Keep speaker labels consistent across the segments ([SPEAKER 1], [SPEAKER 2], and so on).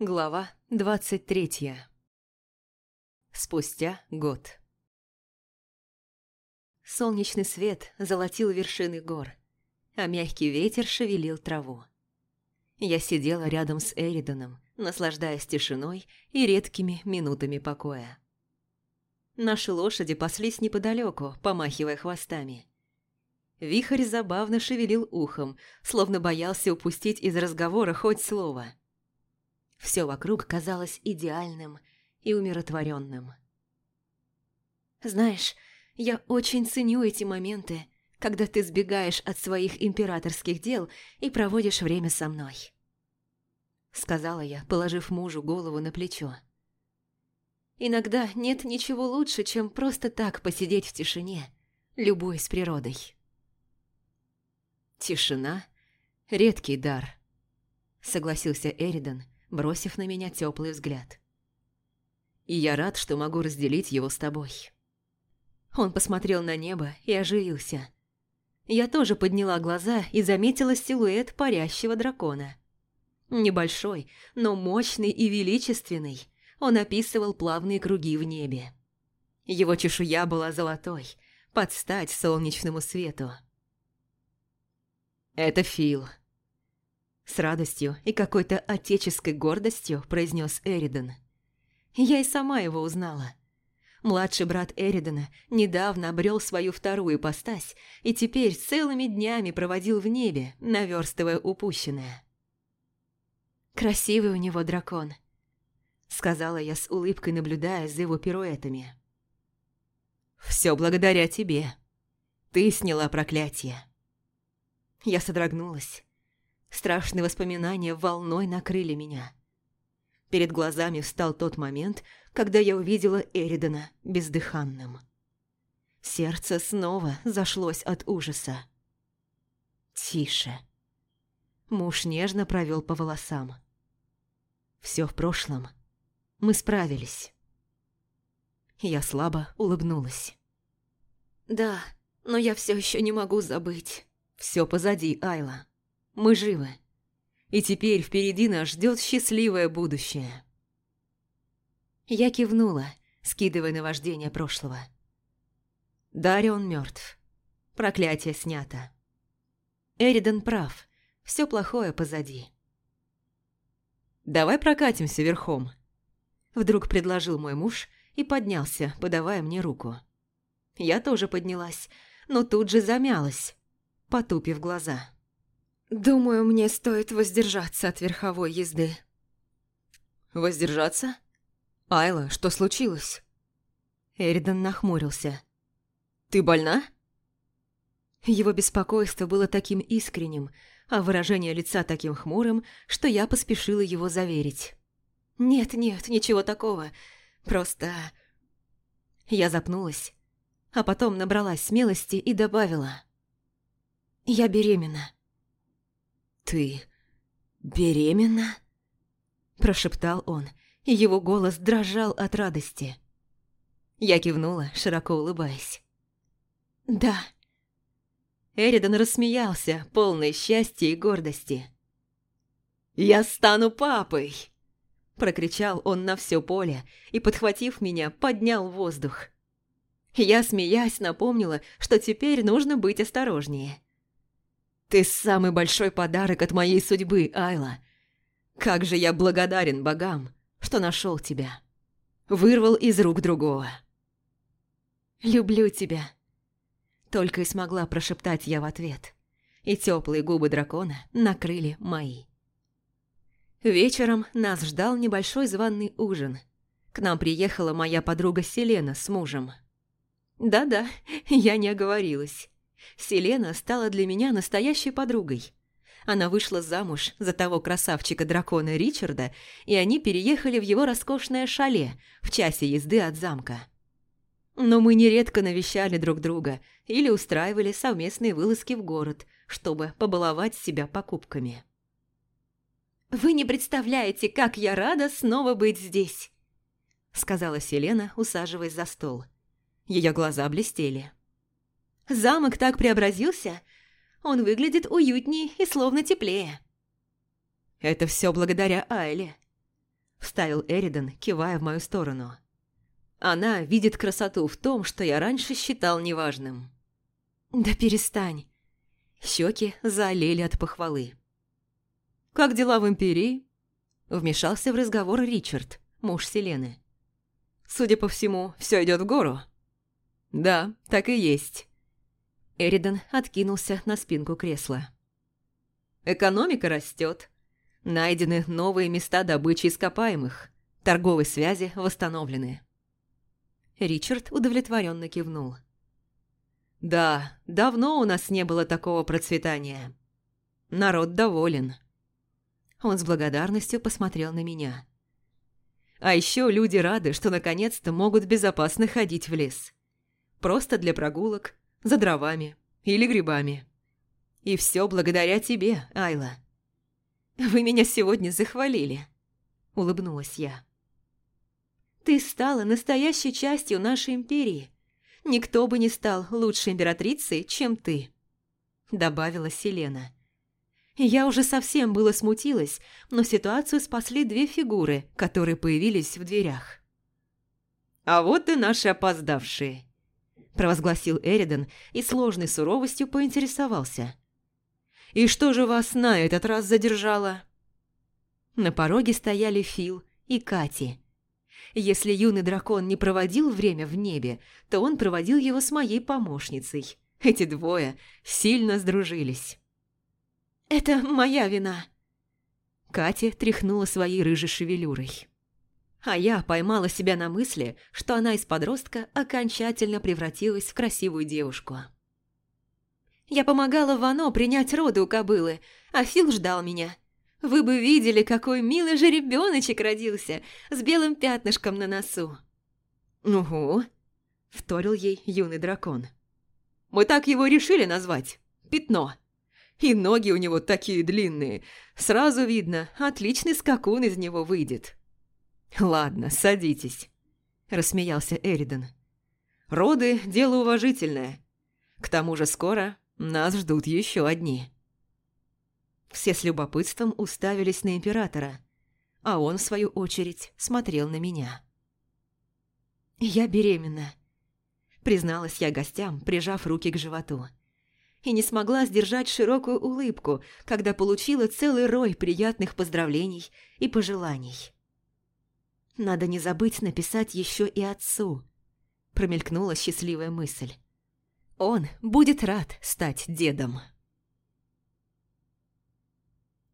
[SPEAKER 1] Глава двадцать третья. Спустя год. Солнечный свет золотил вершины гор, а мягкий ветер шевелил траву. Я сидела рядом с Эриданом, наслаждаясь тишиной и редкими минутами покоя. Наши лошади паслись неподалеку, помахивая хвостами. Вихрь забавно шевелил ухом, словно боялся упустить из разговора хоть слово. Все вокруг казалось идеальным и умиротворенным. «Знаешь, я очень ценю эти моменты, когда ты сбегаешь от своих императорских дел и проводишь время со мной», — сказала я, положив мужу голову на плечо. «Иногда нет ничего лучше, чем просто так посидеть в тишине, любуясь природой». «Тишина — редкий дар», — согласился Эридан, бросив на меня теплый взгляд. «И я рад, что могу разделить его с тобой». Он посмотрел на небо и оживился. Я тоже подняла глаза и заметила силуэт парящего дракона. Небольшой, но мощный и величественный, он описывал плавные круги в небе. Его чешуя была золотой, под стать солнечному свету. «Это Фил», — с радостью и какой-то отеческой гордостью произнес Эридон. Я и сама его узнала. Младший брат Эридона недавно обрел свою вторую постась и теперь целыми днями проводил в небе, наверстывая упущенное. «Красивый у него дракон», — сказала я с улыбкой, наблюдая за его пируэтами. «Все благодаря тебе. Ты сняла проклятие». Я содрогнулась. Страшные воспоминания волной накрыли меня. Перед глазами встал тот момент, когда я увидела Эридана бездыханным. Сердце снова зашлось от ужаса. «Тише». Муж нежно провел по волосам. «Все в прошлом. Мы справились». Я слабо улыбнулась. «Да, но я все еще не могу забыть». Все позади, Айла. Мы живы. И теперь впереди нас ждет счастливое будущее. Я кивнула, скидывая наваждение прошлого. Дарион мертв. Проклятие снято. Эридан прав. Все плохое позади. «Давай прокатимся верхом», — вдруг предложил мой муж и поднялся, подавая мне руку. Я тоже поднялась, но тут же замялась, потупив глаза. «Думаю, мне стоит воздержаться от верховой езды». «Воздержаться? Айла, что случилось?» Эридан нахмурился. «Ты больна?» Его беспокойство было таким искренним, а выражение лица таким хмурым, что я поспешила его заверить. «Нет-нет, ничего такого. Просто...» Я запнулась, а потом набралась смелости и добавила. Я беременна». «Ты беременна?» Прошептал он, и его голос дрожал от радости. Я кивнула, широко улыбаясь. «Да». Эридан рассмеялся, полный счастья и гордости. «Я стану папой!» Прокричал он на все поле и, подхватив меня, поднял воздух. Я, смеясь, напомнила, что теперь нужно быть осторожнее. Ты самый большой подарок от моей судьбы, Айла. Как же я благодарен богам, что нашел тебя. Вырвал из рук другого. «Люблю тебя», — только и смогла прошептать я в ответ. И теплые губы дракона накрыли мои. Вечером нас ждал небольшой званный ужин. К нам приехала моя подруга Селена с мужем. Да-да, я не оговорилась. Селена стала для меня настоящей подругой. Она вышла замуж за того красавчика-дракона Ричарда, и они переехали в его роскошное шале в часе езды от замка. Но мы нередко навещали друг друга или устраивали совместные вылазки в город, чтобы побаловать себя покупками. «Вы не представляете, как я рада снова быть здесь!» сказала Селена, усаживаясь за стол. Ее глаза блестели. Замок так преобразился. Он выглядит уютнее и словно теплее. Это все благодаря Айле. вставил Эридан, кивая в мою сторону. Она видит красоту в том, что я раньше считал неважным. Да перестань. Щеки заолели от похвалы. «Как дела в Империи?» Вмешался в разговор Ричард, муж Селены. «Судя по всему, все идет в гору?» «Да, так и есть». Эридан откинулся на спинку кресла. «Экономика растет. Найдены новые места добычи ископаемых. Торговые связи восстановлены». Ричард удовлетворенно кивнул. «Да, давно у нас не было такого процветания. Народ доволен». Он с благодарностью посмотрел на меня. А еще люди рады, что наконец-то могут безопасно ходить в лес. Просто для прогулок, за дровами или грибами. И все благодаря тебе, Айла. Вы меня сегодня захвалили, улыбнулась я. Ты стала настоящей частью нашей империи. Никто бы не стал лучшей императрицей, чем ты, добавила Селена. Я уже совсем было смутилась, но ситуацию спасли две фигуры, которые появились в дверях. «А вот и наши опоздавшие», – провозгласил Эридан и сложной суровостью поинтересовался. «И что же вас на этот раз задержало?» На пороге стояли Фил и Кати. Если юный дракон не проводил время в небе, то он проводил его с моей помощницей. Эти двое сильно сдружились. «Это моя вина!» Катя тряхнула своей рыжей шевелюрой. А я поймала себя на мысли, что она из подростка окончательно превратилась в красивую девушку. Я помогала Вано принять роды у кобылы, а Фил ждал меня. Вы бы видели, какой милый же ребеночек родился, с белым пятнышком на носу. «Угу», — вторил ей юный дракон. «Мы так его решили назвать. Пятно». И ноги у него такие длинные. Сразу видно, отличный скакун из него выйдет. «Ладно, садитесь», – рассмеялся Эридан. «Роды – дело уважительное. К тому же скоро нас ждут еще одни». Все с любопытством уставились на императора, а он, в свою очередь, смотрел на меня. «Я беременна», – призналась я гостям, прижав руки к животу и не смогла сдержать широкую улыбку, когда получила целый рой приятных поздравлений и пожеланий. «Надо не забыть написать еще и отцу», – промелькнула счастливая мысль. «Он будет рад стать дедом».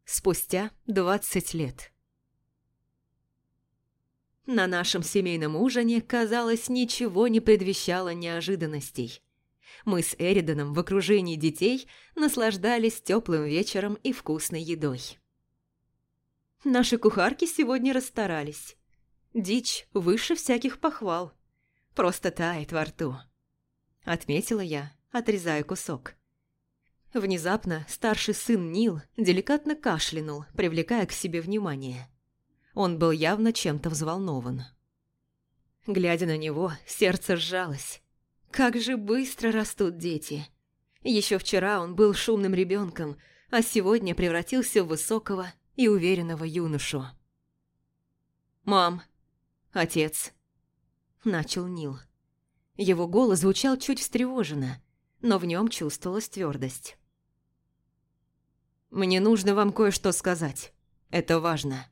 [SPEAKER 1] Спустя двадцать лет. На нашем семейном ужине, казалось, ничего не предвещало неожиданностей. Мы с Эриданом в окружении детей наслаждались теплым вечером и вкусной едой. Наши кухарки сегодня расстарались. Дичь выше всяких похвал. Просто тает во рту. Отметила я, отрезая кусок. Внезапно старший сын Нил деликатно кашлянул, привлекая к себе внимание. Он был явно чем-то взволнован. Глядя на него, сердце сжалось. Как же быстро растут дети. Еще вчера он был шумным ребенком, а сегодня превратился в высокого и уверенного юношу. «Мам! Отец!» – начал Нил. Его голос звучал чуть встревоженно, но в нем чувствовалась твердость. «Мне нужно вам кое-что сказать. Это важно».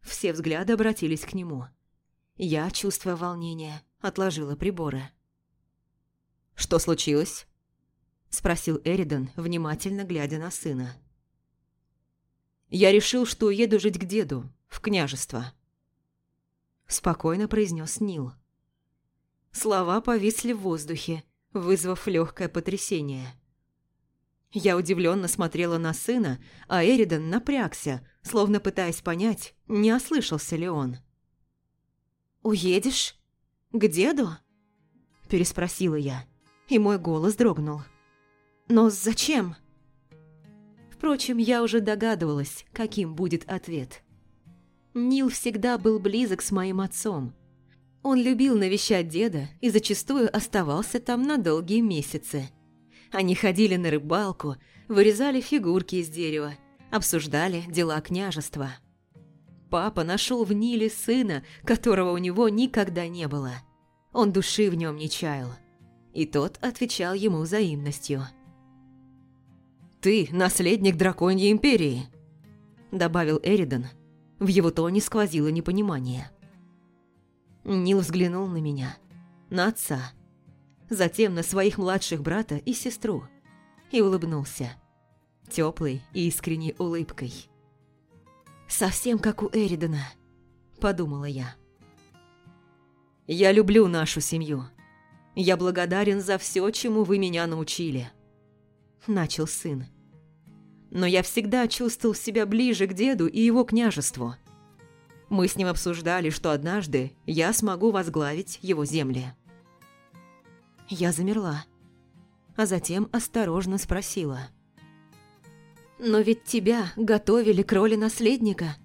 [SPEAKER 1] Все взгляды обратились к нему. Я, чувствуя волнение, отложила приборы. «Что случилось?» – спросил Эридан, внимательно глядя на сына. «Я решил, что уеду жить к деду, в княжество», – спокойно произнес Нил. Слова повисли в воздухе, вызвав легкое потрясение. Я удивленно смотрела на сына, а Эридан напрягся, словно пытаясь понять, не ослышался ли он. «Уедешь?» «К деду?» – переспросила я, и мой голос дрогнул. «Но зачем?» Впрочем, я уже догадывалась, каким будет ответ. Нил всегда был близок с моим отцом. Он любил навещать деда и зачастую оставался там на долгие месяцы. Они ходили на рыбалку, вырезали фигурки из дерева, обсуждали дела княжества. папа нашел в Ниле сына, которого у него никогда не было. Он души в нем не чаял. И тот отвечал ему взаимностью. «Ты наследник драконьей империи», – добавил Эридан. В его тоне сквозило непонимание. Нил взглянул на меня, на отца, затем на своих младших брата и сестру и улыбнулся. Теплой и искренней улыбкой. «Совсем как у Эридана», – подумала я. «Я люблю нашу семью. Я благодарен за все, чему вы меня научили», – начал сын. «Но я всегда чувствовал себя ближе к деду и его княжеству. Мы с ним обсуждали, что однажды я смогу возглавить его земли». Я замерла, а затем осторожно спросила – но ведь тебя готовили к роли наследника.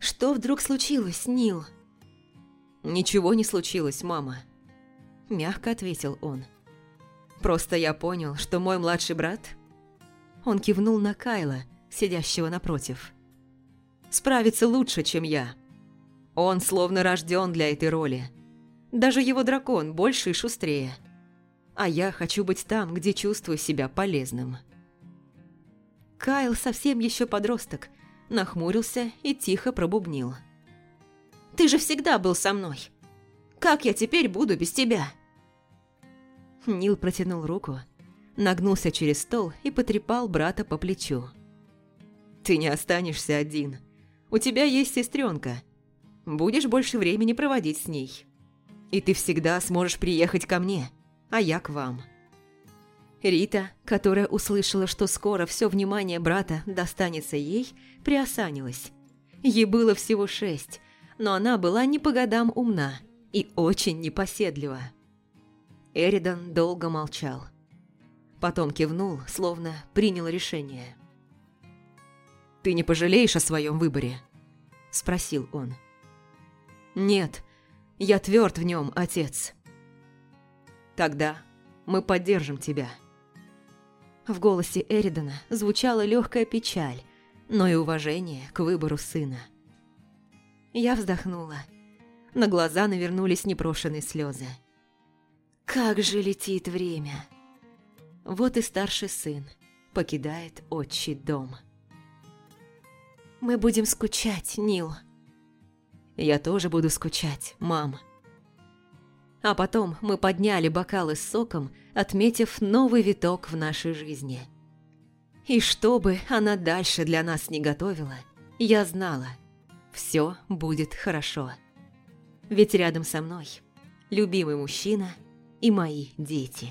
[SPEAKER 1] Что вдруг случилось, Нил? Ничего не случилось, мама. Мягко ответил он. Просто я понял, что мой младший брат... Он кивнул на Кайла, сидящего напротив. Справится лучше, чем я. Он словно рожден для этой роли. Даже его дракон больше и шустрее. А я хочу быть там, где чувствую себя полезным. Кайл совсем еще подросток, нахмурился и тихо пробубнил. «Ты же всегда был со мной. Как я теперь буду без тебя?» Нил протянул руку, нагнулся через стол и потрепал брата по плечу. «Ты не останешься один. У тебя есть сестренка. Будешь больше времени проводить с ней. И ты всегда сможешь приехать ко мне, а я к вам». Рита, которая услышала, что скоро все внимание брата достанется ей, приосанилась. Ей было всего шесть, но она была не по годам умна и очень непоседлива. Эридан долго молчал. Потом кивнул, словно принял решение. «Ты не пожалеешь о своем выборе?» – спросил он. «Нет, я тверд в нем, отец». «Тогда мы поддержим тебя». В голосе Эридана звучала легкая печаль, но и уважение к выбору сына. Я вздохнула. На глаза навернулись непрошенные слезы. Как же летит время! Вот и старший сын покидает отчий дом. Мы будем скучать, Нил. Я тоже буду скучать, мам. А потом мы подняли бокалы с соком, отметив новый виток в нашей жизни. И что бы она дальше для нас не готовила, я знала, все будет хорошо. Ведь рядом со мной любимый мужчина и мои дети.